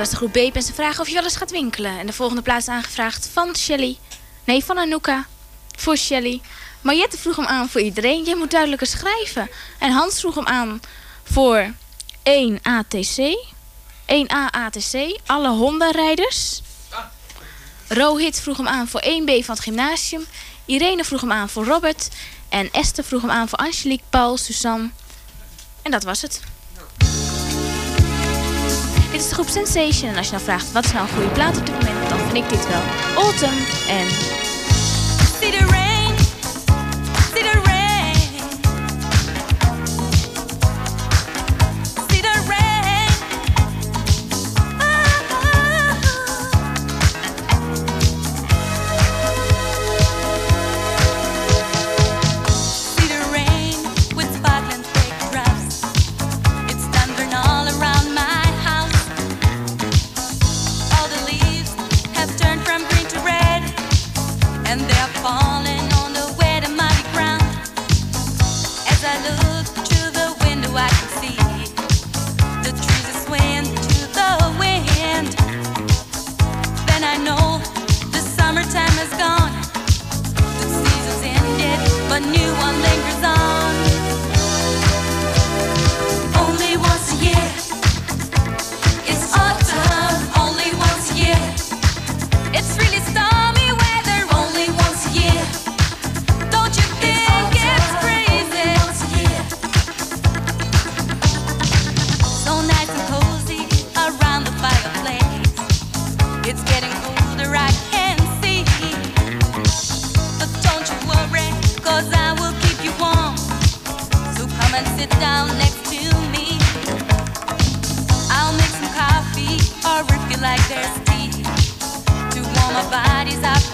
was de groep Beep en ze vragen of je wel eens gaat winkelen. En de volgende plaats aangevraagd van Shelly. Nee, van Anouka. Voor Shelly. Mariette vroeg hem aan voor iedereen. Je moet duidelijker schrijven. En Hans vroeg hem aan voor 1 ATC. 1A ATC. Alle Honda-rijders. Rohit vroeg hem aan voor 1B van het gymnasium. Irene vroeg hem aan voor Robert. En Esther vroeg hem aan voor Angelique, Paul, Suzanne. En dat was het. Dit is de groep Sensation. En als je nou vraagt wat is nou een goede plaat op dit moment, dan vind ik dit wel. Autumn en... bodies up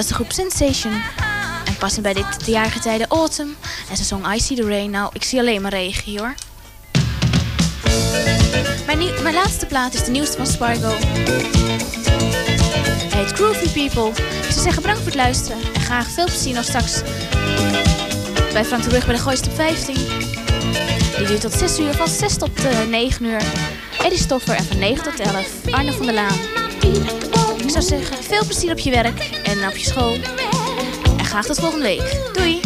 was de groep Sensation. En passend bij dit de jaargetijde Autumn. En ze zong I See The Rain. Nou, ik zie alleen maar regen hoor. Mijn, mijn laatste plaat is de nieuwste van Spargo. Hij heet Groovy People. Ik zou zeggen bedankt voor het luisteren. En graag veel plezier nog straks bij Frank de Rug bij de Goois Top 15. Die duurt tot 6 uur, van 6 tot eh, 9 uur. Eddie Stoffer en van 9 tot 11 Arne van der Laan. Ik zou zeggen, veel plezier op je werk en op je school. En graag tot volgende week. Doei!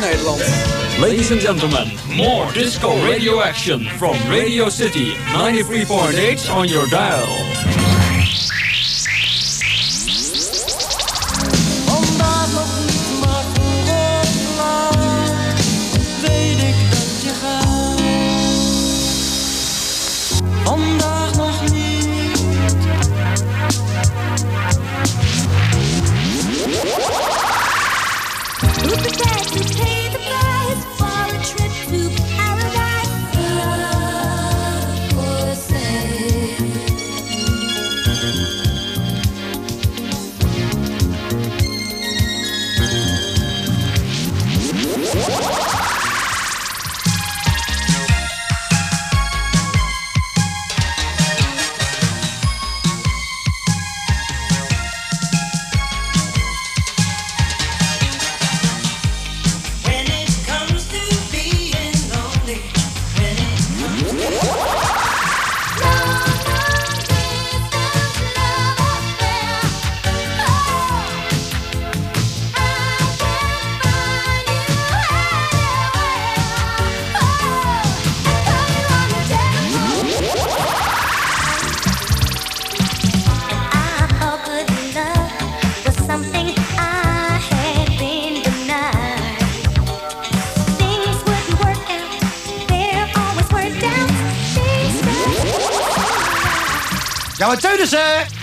Nederland. Ladies and gentlemen, more Disco Radio Action from Radio City 93.8 on your dial. やばい、チャ。